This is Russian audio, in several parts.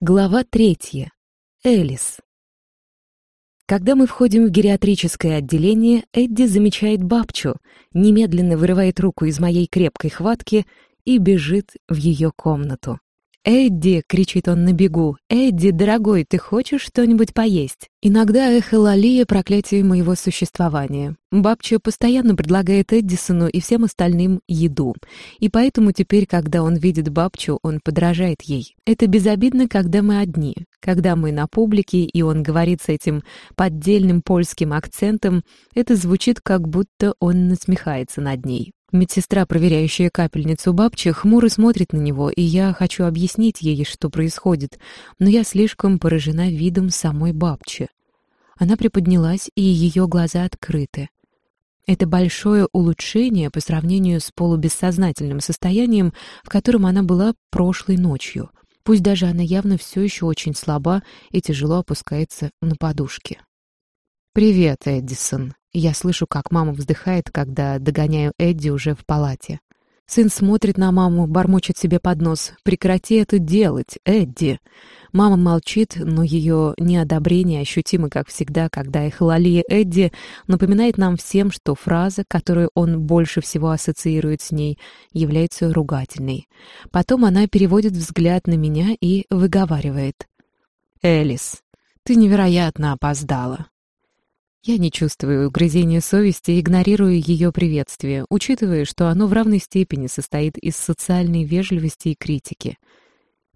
Глава третья. Элис. Когда мы входим в гериатрическое отделение, Эдди замечает бабчу, немедленно вырывает руку из моей крепкой хватки и бежит в ее комнату. «Эдди!» — кричит он на бегу. «Эдди, дорогой, ты хочешь что-нибудь поесть?» Иногда эхо Лалия проклятие моего существования. Бабча постоянно предлагает Эддисону и всем остальным еду. И поэтому теперь, когда он видит бабчу, он подражает ей. Это безобидно, когда мы одни. Когда мы на публике, и он говорит с этим поддельным польским акцентом, это звучит, как будто он насмехается над ней. Медсестра, проверяющая капельницу бабчи, хмуро смотрит на него, и я хочу объяснить ей, что происходит, но я слишком поражена видом самой бабчи. Она приподнялась, и ее глаза открыты. Это большое улучшение по сравнению с полубессознательным состоянием, в котором она была прошлой ночью. Пусть даже она явно все еще очень слаба и тяжело опускается на подушке. «Привет, Эдисон», я слышу, как мама вздыхает, когда догоняю Эдди уже в палате. Сын смотрит на маму, бормочет себе под нос. «Прекрати это делать, Эдди!» Мама молчит, но ее неодобрение ощутимо, как всегда, когда эхололия Эдди напоминает нам всем, что фраза, которую он больше всего ассоциирует с ней, является ругательной. Потом она переводит взгляд на меня и выговаривает. «Элис, ты невероятно опоздала. Я не чувствую угрызения совести и игнорирую ее приветствие, учитывая, что оно в равной степени состоит из социальной вежливости и критики.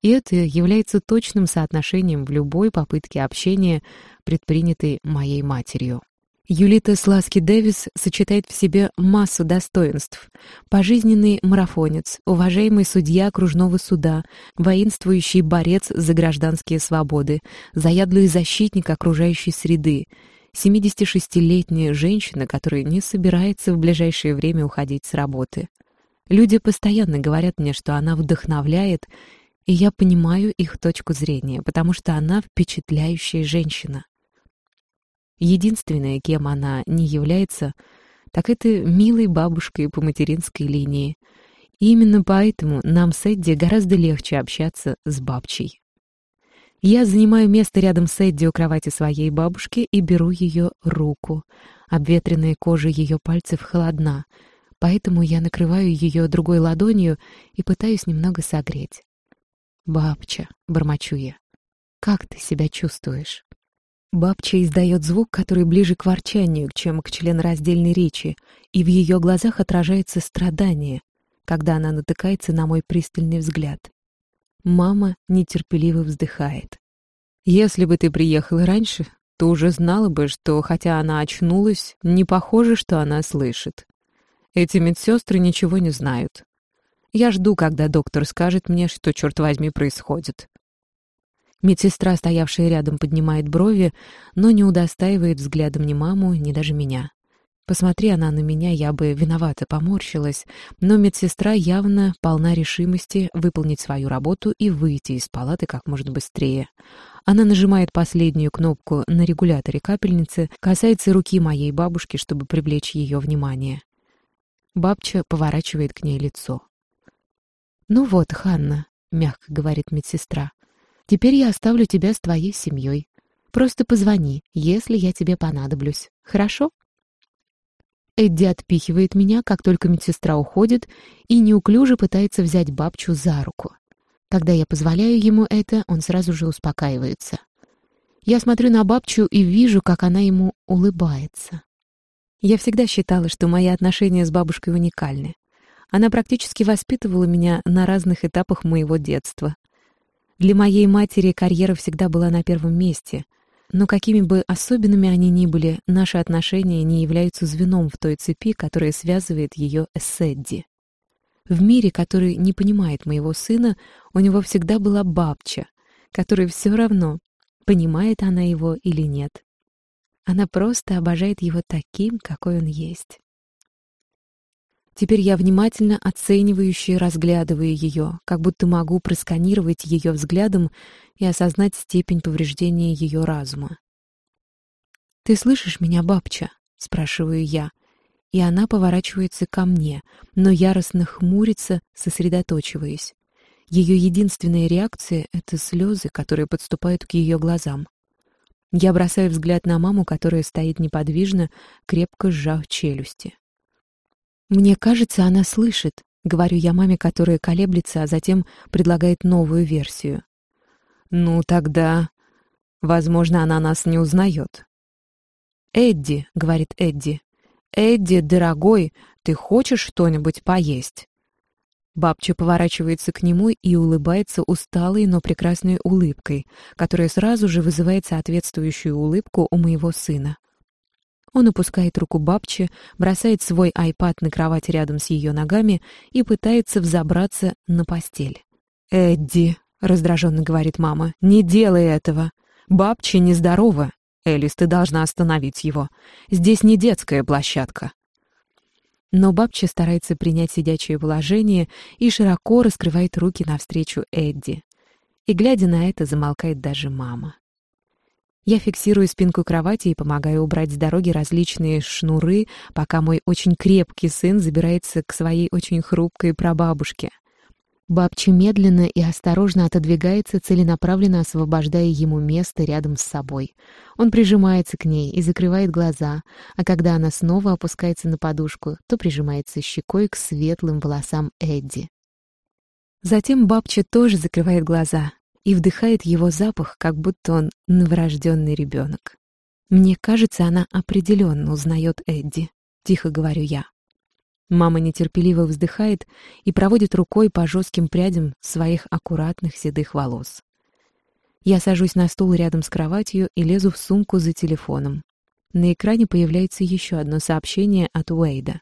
И это является точным соотношением в любой попытке общения, предпринятой моей матерью. Юлита Сласки Дэвис сочетает в себе массу достоинств. Пожизненный марафонец, уважаемый судья окружного суда, воинствующий борец за гражданские свободы, заядлый защитник окружающей среды — 76-летняя женщина, которая не собирается в ближайшее время уходить с работы. Люди постоянно говорят мне, что она вдохновляет, и я понимаю их точку зрения, потому что она впечатляющая женщина. Единственное, кем она не является, так это милой бабушкой по материнской линии. И именно поэтому нам с Эдди гораздо легче общаться с бабчей. Я занимаю место рядом с Эдди у кровати своей бабушки и беру ее руку. Обветренная кожа ее пальцев холодна, поэтому я накрываю ее другой ладонью и пытаюсь немного согреть. «Бабча», — бормочу я, — «как ты себя чувствуешь?» Бабча издает звук, который ближе к ворчанию, чем к членораздельной речи, и в ее глазах отражается страдание, когда она натыкается на мой пристальный взгляд. Мама нетерпеливо вздыхает. «Если бы ты приехала раньше, то уже знала бы, что, хотя она очнулась, не похоже, что она слышит. Эти медсестры ничего не знают. Я жду, когда доктор скажет мне, что, черт возьми, происходит». Медсестра, стоявшая рядом, поднимает брови, но не удостаивает взглядом ни маму, ни даже меня. Посмотри она на меня, я бы виновата поморщилась, но медсестра явно полна решимости выполнить свою работу и выйти из палаты как можно быстрее. Она нажимает последнюю кнопку на регуляторе капельницы, касается руки моей бабушки, чтобы привлечь ее внимание. Бабча поворачивает к ней лицо. «Ну вот, Ханна», — мягко говорит медсестра, — «теперь я оставлю тебя с твоей семьей. Просто позвони, если я тебе понадоблюсь. Хорошо?» Эдди отпихивает меня, как только медсестра уходит, и неуклюже пытается взять бабчу за руку. Когда я позволяю ему это, он сразу же успокаивается. Я смотрю на бабчу и вижу, как она ему улыбается. Я всегда считала, что мои отношения с бабушкой уникальны. Она практически воспитывала меня на разных этапах моего детства. Для моей матери карьера всегда была на первом месте — но какими бы особенными они ни были, наши отношения не являются звеном в той цепи, которая связывает ее с Эдди. В мире, который не понимает моего сына, у него всегда была бабча, которой все равно, понимает она его или нет. Она просто обожает его таким, какой он есть. Теперь я внимательно оценивающе разглядываю ее, как будто могу просканировать ее взглядом и осознать степень повреждения ее разума. «Ты слышишь меня, бабча?» — спрашиваю я. И она поворачивается ко мне, но яростно хмурится, сосредоточиваясь. Ее единственная реакция — это слезы, которые подступают к ее глазам. Я бросаю взгляд на маму, которая стоит неподвижно, крепко сжав челюсти. «Мне кажется, она слышит», — говорю я маме, которая колеблется, а затем предлагает новую версию. «Ну, тогда, возможно, она нас не узнает». «Эдди», — говорит Эдди, — «Эдди, дорогой, ты хочешь что-нибудь поесть?» Бабча поворачивается к нему и улыбается усталой, но прекрасной улыбкой, которая сразу же вызывает соответствующую улыбку у моего сына. Он опускает руку бабчи, бросает свой айпад на кровать рядом с ее ногами и пытается взобраться на постель. «Эдди», — раздраженно говорит мама, — «не делай этого. Бабча нездорова. Элис, ты должна остановить его. Здесь не детская площадка». Но бабча старается принять сидячее положение и широко раскрывает руки навстречу Эдди. И, глядя на это, замолкает даже мама. Я фиксирую спинку кровати и помогаю убрать с дороги различные шнуры, пока мой очень крепкий сын забирается к своей очень хрупкой прабабушке. Бабча медленно и осторожно отодвигается, целенаправленно освобождая ему место рядом с собой. Он прижимается к ней и закрывает глаза, а когда она снова опускается на подушку, то прижимается щекой к светлым волосам Эдди. Затем бабча тоже закрывает глаза и вдыхает его запах, как будто он новорожденный ребенок. «Мне кажется, она определенно узнает Эдди», — тихо говорю я. Мама нетерпеливо вздыхает и проводит рукой по жестким прядям своих аккуратных седых волос. Я сажусь на стул рядом с кроватью и лезу в сумку за телефоном. На экране появляется еще одно сообщение от Уэйда.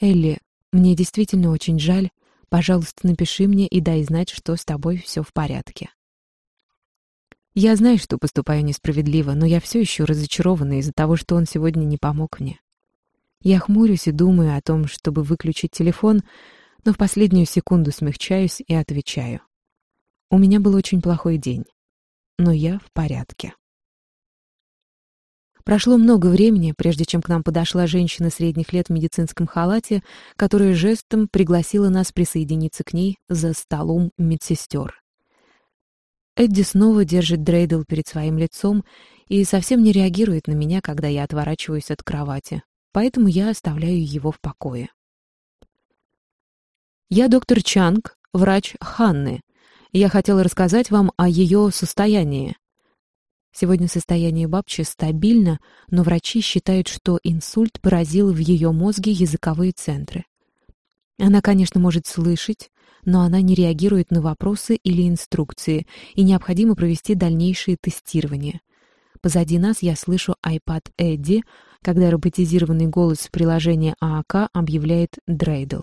«Элли, мне действительно очень жаль. Пожалуйста, напиши мне и дай знать, что с тобой все в порядке». Я знаю, что поступаю несправедливо, но я все еще разочарована из-за того, что он сегодня не помог мне. Я хмурюсь и думаю о том, чтобы выключить телефон, но в последнюю секунду смягчаюсь и отвечаю. У меня был очень плохой день, но я в порядке. Прошло много времени, прежде чем к нам подошла женщина средних лет в медицинском халате, которая жестом пригласила нас присоединиться к ней за столом медсестер. Эдди снова держит дрейдл перед своим лицом и совсем не реагирует на меня, когда я отворачиваюсь от кровати поэтому я оставляю его в покое. Я доктор Чанг, врач Ханны. Я хотела рассказать вам о ее состоянии. Сегодня состояние бабчи стабильно, но врачи считают, что инсульт поразил в ее мозге языковые центры. Она, конечно, может слышать, но она не реагирует на вопросы или инструкции, и необходимо провести дальнейшие тестирования. Позади нас я слышу iPad Эдди, когда роботизированный голос приложения ААК объявляет «Дрейдл».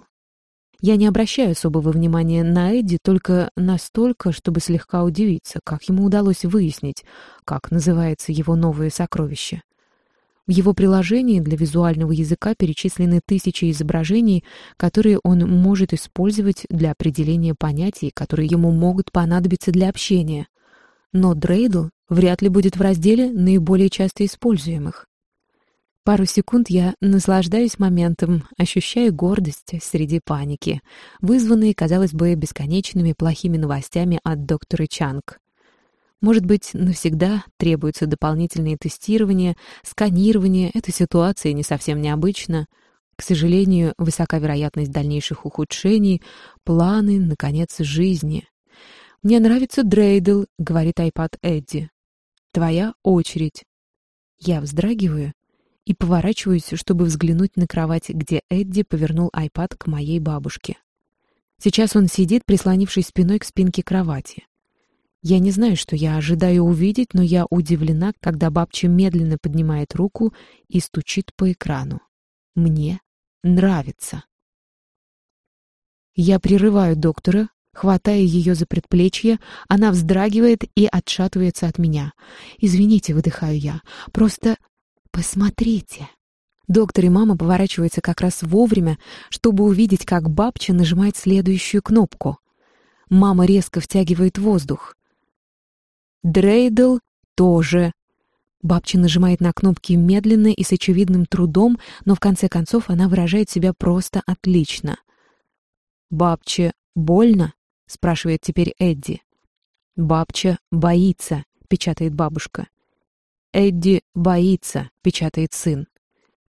Я не обращаю особого внимания на Эдди только настолько, чтобы слегка удивиться, как ему удалось выяснить, как называется его новое сокровище. В его приложении для визуального языка перечислены тысячи изображений, которые он может использовать для определения понятий, которые ему могут понадобиться для общения. Но Дрейдл вряд ли будет в разделе наиболее часто используемых. Пару секунд я наслаждаюсь моментом, ощущая гордость среди паники, вызванной, казалось бы, бесконечными плохими новостями от доктора Чанг. Может быть, навсегда требуются дополнительные тестирования, сканирование, эта ситуация не совсем необычна. К сожалению, высока вероятность дальнейших ухудшений, планы, наконец, жизни. «Мне нравится Дрейдл», — говорит айпад Эдди. «Твоя очередь». Я вздрагиваю и поворачиваюсь, чтобы взглянуть на кровать, где Эдди повернул айпад к моей бабушке. Сейчас он сидит, прислонившись спиной к спинке кровати. Я не знаю, что я ожидаю увидеть, но я удивлена, когда бабча медленно поднимает руку и стучит по экрану. Мне нравится. Я прерываю доктора, хватая ее за предплечье, она вздрагивает и отшатывается от меня. «Извините», — выдыхаю я, — «просто «Посмотрите!» Доктор и мама поворачиваются как раз вовремя, чтобы увидеть, как бабча нажимает следующую кнопку. Мама резко втягивает воздух. Дрейдл тоже. Бабча нажимает на кнопки медленно и с очевидным трудом, но в конце концов она выражает себя просто отлично. Бабче «Больно?» — спрашивает теперь Эдди. «Бабча боится», — печатает бабушка. «Эдди боится», — печатает сын.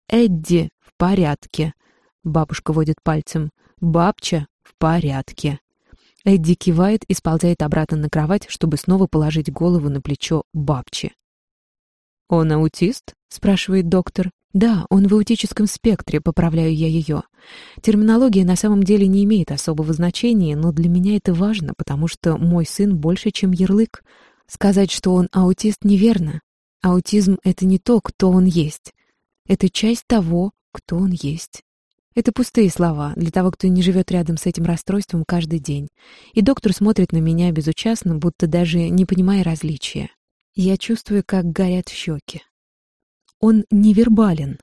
«Эдди в порядке», — бабушка водит пальцем. «Бабча в порядке». Эдди кивает и сползает обратно на кровать, чтобы снова положить голову на плечо бабчи. «Он аутист?» — спрашивает доктор. «Да, он в аутическом спектре», — поправляю я ее. Терминология на самом деле не имеет особого значения, но для меня это важно, потому что мой сын больше, чем ярлык. Сказать, что он аутист, неверно. Аутизм — это не то, кто он есть. Это часть того, кто он есть. Это пустые слова для того, кто не живет рядом с этим расстройством каждый день. И доктор смотрит на меня безучастно, будто даже не понимая различия. Я чувствую, как горят щеки. Он невербален.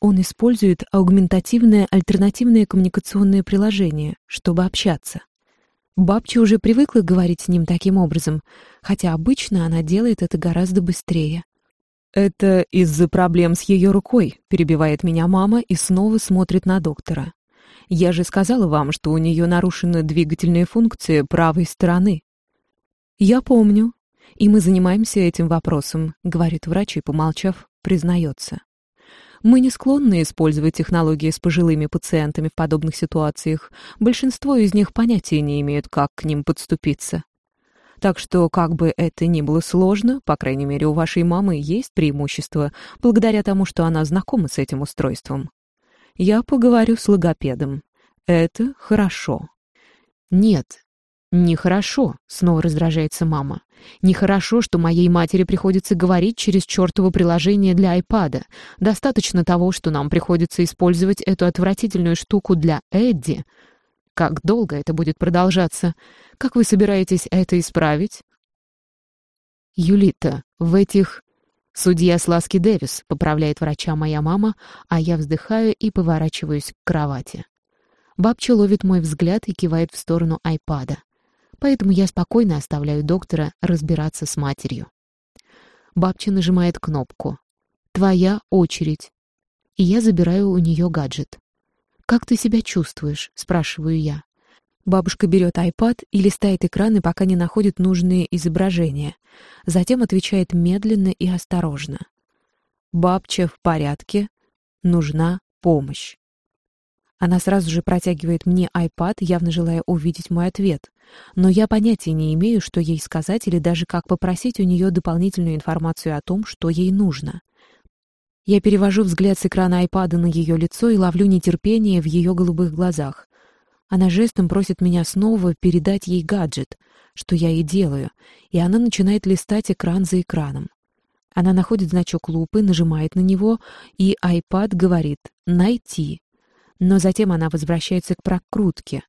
Он использует аугментативное альтернативное коммуникационное приложение, чтобы общаться. Бабча уже привыкла говорить с ним таким образом, хотя обычно она делает это гораздо быстрее. «Это из-за проблем с ее рукой», — перебивает меня мама и снова смотрит на доктора. «Я же сказала вам, что у нее нарушена двигательная функция правой стороны». «Я помню», и мы занимаемся этим вопросом», — говорит врач и, помолчав, признается. Мы не склонны использовать технологии с пожилыми пациентами в подобных ситуациях. Большинство из них понятия не имеют, как к ним подступиться. Так что, как бы это ни было сложно, по крайней мере, у вашей мамы есть преимущество, благодаря тому, что она знакома с этим устройством. Я поговорю с логопедом. Это хорошо. Нет, «Нехорошо», — снова раздражается мама. «Нехорошо, что моей матери приходится говорить через чертово приложение для айпада. Достаточно того, что нам приходится использовать эту отвратительную штуку для Эдди. Как долго это будет продолжаться? Как вы собираетесь это исправить?» «Юлита, в этих...» «Судья Сласки Дэвис», — поправляет врача моя мама, а я вздыхаю и поворачиваюсь к кровати. Бабча ловит мой взгляд и кивает в сторону айпада поэтому я спокойно оставляю доктора разбираться с матерью. Бабча нажимает кнопку. «Твоя очередь». И я забираю у нее гаджет. «Как ты себя чувствуешь?» — спрашиваю я. Бабушка берет iPad и листает экраны, пока не находит нужные изображения. Затем отвечает медленно и осторожно. «Бабча в порядке. Нужна помощь». Она сразу же протягивает мне iPad, явно желая увидеть мой ответ. Но я понятия не имею, что ей сказать или даже как попросить у нее дополнительную информацию о том, что ей нужно. Я перевожу взгляд с экрана iPad на ее лицо и ловлю нетерпение в ее голубых глазах. Она жестом просит меня снова передать ей гаджет, что я и делаю, и она начинает листать экран за экраном. Она находит значок лупы, нажимает на него, и iPad говорит «Найти». Но затем она возвращается к прокрутке.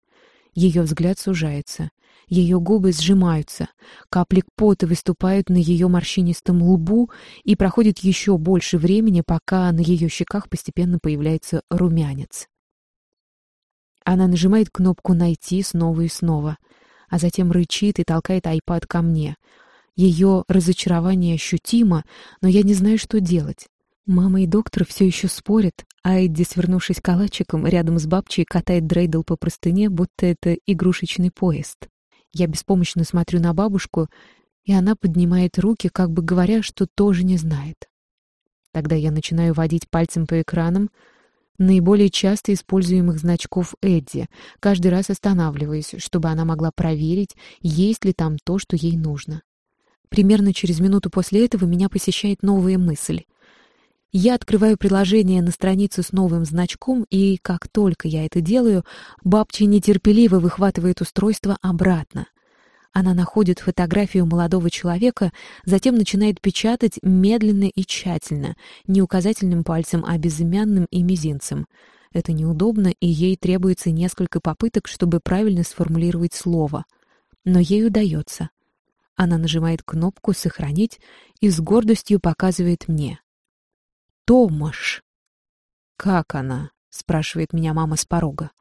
Ее взгляд сужается. Ее губы сжимаются. Капли пота выступают на ее морщинистом лбу, и проходит еще больше времени, пока на ее щеках постепенно появляется румянец. Она нажимает кнопку «Найти» снова и снова, а затем рычит и толкает айпад ко мне. Ее разочарование ощутимо, но я не знаю, что делать. Мама и доктор все еще спорят, а Эдди, свернувшись калачиком, рядом с бабчей катает дрейдл по простыне, будто это игрушечный поезд. Я беспомощно смотрю на бабушку, и она поднимает руки, как бы говоря, что тоже не знает. Тогда я начинаю водить пальцем по экранам, наиболее часто используемых значков Эдди, каждый раз останавливаясь, чтобы она могла проверить, есть ли там то, что ей нужно. Примерно через минуту после этого меня посещает новая мысль. Я открываю приложение на странице с новым значком, и как только я это делаю, бабча нетерпеливо выхватывает устройство обратно. Она находит фотографию молодого человека, затем начинает печатать медленно и тщательно, не указательным пальцем, а безымянным и мизинцем. Это неудобно, и ей требуется несколько попыток, чтобы правильно сформулировать слово. Но ей удается. Она нажимает кнопку «Сохранить» и с гордостью показывает мне. Томаш!» «Как она?» — спрашивает меня мама с порога.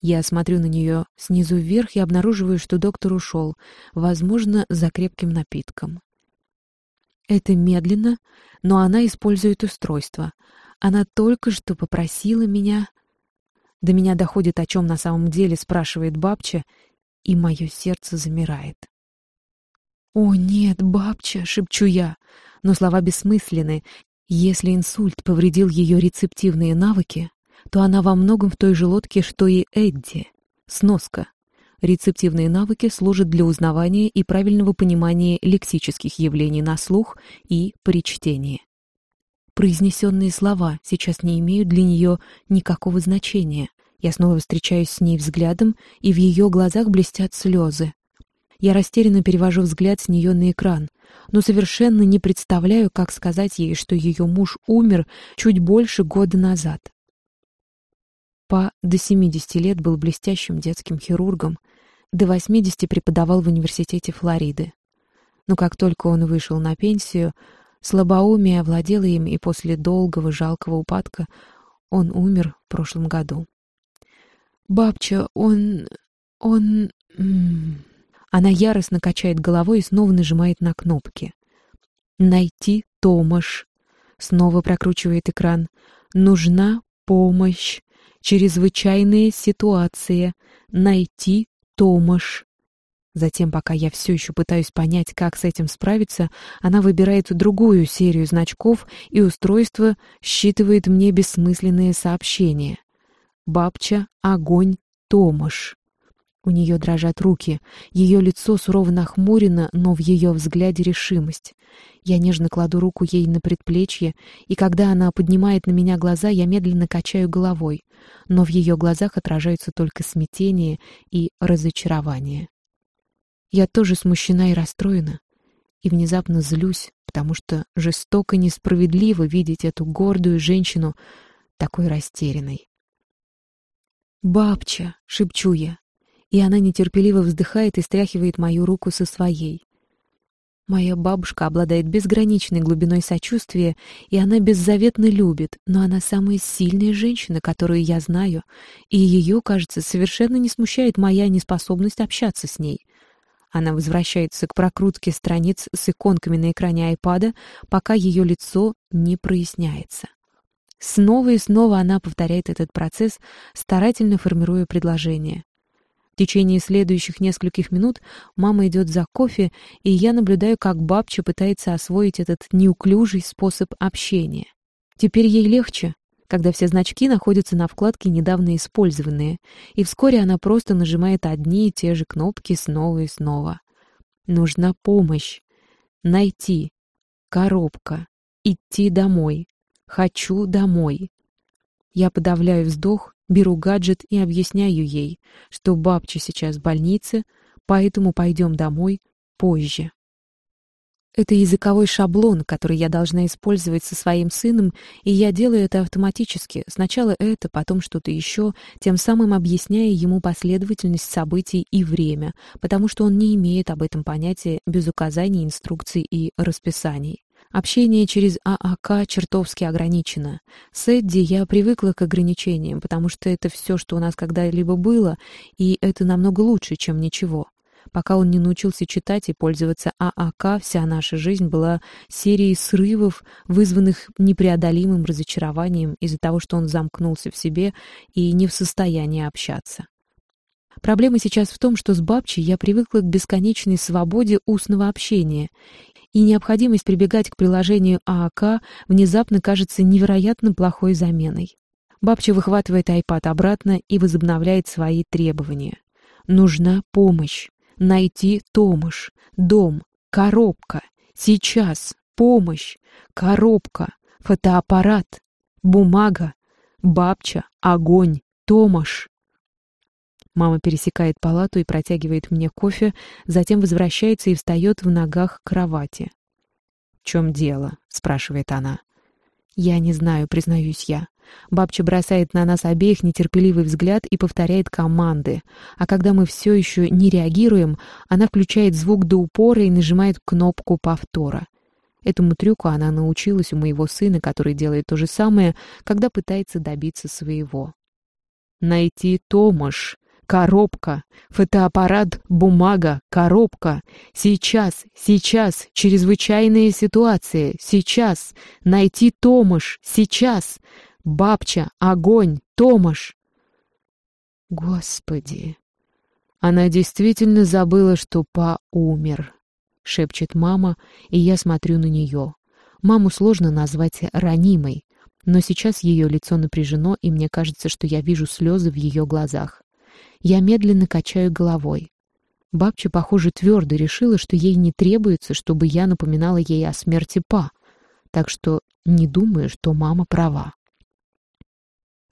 Я смотрю на нее снизу вверх и обнаруживаю, что доктор ушел, возможно, за крепким напитком. Это медленно, но она использует устройство. Она только что попросила меня... До меня доходит, о чем на самом деле спрашивает бабча, и мое сердце замирает. «О, нет, бабча!» — шепчу я, но слова бессмысленны. Если инсульт повредил ее рецептивные навыки, то она во многом в той же лодке, что и Эдди. Сноска. Рецептивные навыки служат для узнавания и правильного понимания лексических явлений на слух и при чтении. Произнесенные слова сейчас не имеют для нее никакого значения. Я снова встречаюсь с ней взглядом, и в ее глазах блестят слезы. Я растерянно перевожу взгляд с нее на экран, но совершенно не представляю, как сказать ей, что ее муж умер чуть больше года назад. Па до 70 лет был блестящим детским хирургом, до 80 преподавал в университете Флориды. Но как только он вышел на пенсию, слабоумие овладело им, и после долгого жалкого упадка он умер в прошлом году. «Бабча, он... он...» Она яростно качает головой и снова нажимает на кнопки. «Найти Томаш». Снова прокручивает экран. «Нужна помощь. Чрезвычайная ситуация. Найти Томаш». Затем, пока я все еще пытаюсь понять, как с этим справиться, она выбирает другую серию значков, и устройство считывает мне бессмысленные сообщения. «Бабча, огонь, Томаш». У нее дрожат руки, ее лицо сурово нахмурено, но в ее взгляде решимость. Я нежно кладу руку ей на предплечье, и когда она поднимает на меня глаза, я медленно качаю головой, но в ее глазах отражаются только смятение и разочарование. Я тоже смущена и расстроена, и внезапно злюсь, потому что жестоко несправедливо видеть эту гордую женщину такой растерянной. «Бабча!» — шепчу я, и она нетерпеливо вздыхает и стряхивает мою руку со своей. Моя бабушка обладает безграничной глубиной сочувствия, и она беззаветно любит, но она самая сильная женщина, которую я знаю, и ее, кажется, совершенно не смущает моя неспособность общаться с ней. Она возвращается к прокрутке страниц с иконками на экране айпада, пока ее лицо не проясняется. Снова и снова она повторяет этот процесс, старательно формируя предложение. Течение следующих нескольких минут мама идет за кофе, и я наблюдаю, как бабча пытается освоить этот неуклюжий способ общения. Теперь ей легче, когда все значки находятся на вкладке «Недавно использованные», и вскоре она просто нажимает одни и те же кнопки снова и снова. Нужна помощь. Найти. Коробка. Идти домой. Хочу домой. Я подавляю вздох беру гаджет и объясняю ей, что бабча сейчас в больнице, поэтому пойдем домой позже. Это языковой шаблон, который я должна использовать со своим сыном, и я делаю это автоматически. Сначала это, потом что-то еще, тем самым объясняя ему последовательность событий и время, потому что он не имеет об этом понятия без указаний, инструкций и расписаний. Общение через ААК чертовски ограничено. С Эдди я привыкла к ограничениям, потому что это все, что у нас когда-либо было, и это намного лучше, чем ничего. Пока он не научился читать и пользоваться ААК, вся наша жизнь была серией срывов, вызванных непреодолимым разочарованием из-за того, что он замкнулся в себе и не в состоянии общаться. Проблема сейчас в том, что с бабчей я привыкла к бесконечной свободе устного общения, и необходимость прибегать к приложению ААК внезапно кажется невероятно плохой заменой. Бабча выхватывает айпад обратно и возобновляет свои требования. Нужна помощь. Найти Томаш. Дом. Коробка. Сейчас. Помощь. Коробка. Фотоаппарат. Бумага. Бабча. Огонь. Томаш. Мама пересекает палату и протягивает мне кофе, затем возвращается и встает в ногах кровати. «В чем дело?» — спрашивает она. «Я не знаю, признаюсь я». Бабча бросает на нас обеих нетерпеливый взгляд и повторяет команды. А когда мы все еще не реагируем, она включает звук до упора и нажимает кнопку повтора. Этому трюку она научилась у моего сына, который делает то же самое, когда пытается добиться своего. «Найти Томаш», Коробка, фотоаппарат, бумага, коробка. Сейчас, сейчас, чрезвычайная ситуация, сейчас. Найти Томаш, сейчас. Бабча, огонь, Томаш. Господи. Она действительно забыла, что Па умер, шепчет мама, и я смотрю на нее. Маму сложно назвать ранимой, но сейчас ее лицо напряжено, и мне кажется, что я вижу слезы в ее глазах. Я медленно качаю головой. Бабча, похоже, твердо решила, что ей не требуется, чтобы я напоминала ей о смерти Па, так что не думаю, что мама права.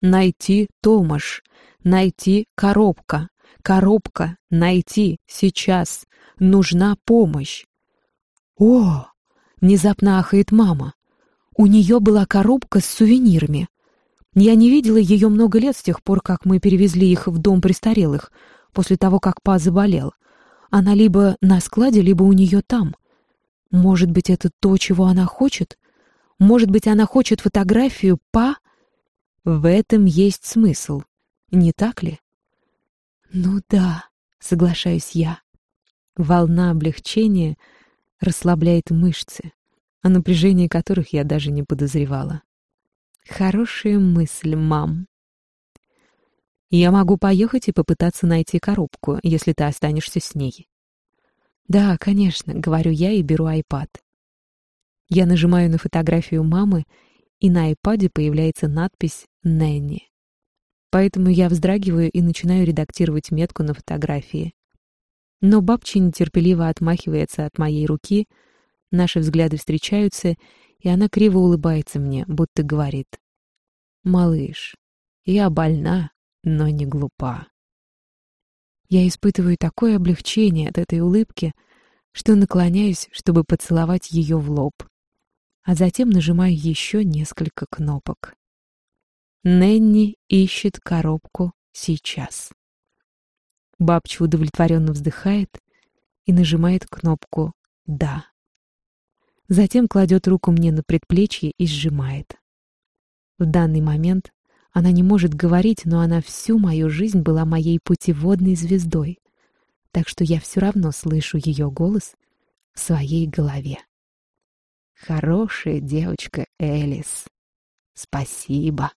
Найти Томаш, найти коробка, коробка, найти, сейчас, нужна помощь. О! Внезапно ахает мама. У нее была коробка с сувенирами. Я не видела ее много лет с тех пор, как мы перевезли их в дом престарелых, после того, как Па заболел. Она либо на складе, либо у нее там. Может быть, это то, чего она хочет? Может быть, она хочет фотографию Па? В этом есть смысл, не так ли? Ну да, соглашаюсь я. Волна облегчения расслабляет мышцы, о напряжении которых я даже не подозревала. Хорошая мысль, мам. Я могу поехать и попытаться найти коробку, если ты останешься с ней. Да, конечно, говорю я и беру айпад. Я нажимаю на фотографию мамы, и на айпаде появляется надпись «Нэнни». Поэтому я вздрагиваю и начинаю редактировать метку на фотографии. Но бабча нетерпеливо отмахивается от моей руки, наши взгляды встречаются, и она криво улыбается мне, будто говорит «Малыш, я больна, но не глупа. Я испытываю такое облегчение от этой улыбки, что наклоняюсь, чтобы поцеловать ее в лоб, а затем нажимаю еще несколько кнопок. Ненни ищет коробку сейчас. Бабча удовлетворенно вздыхает и нажимает кнопку «Да». Затем кладет руку мне на предплечье и сжимает. В данный момент она не может говорить, но она всю мою жизнь была моей путеводной звездой, так что я все равно слышу ее голос в своей голове. Хорошая девочка Элис. Спасибо.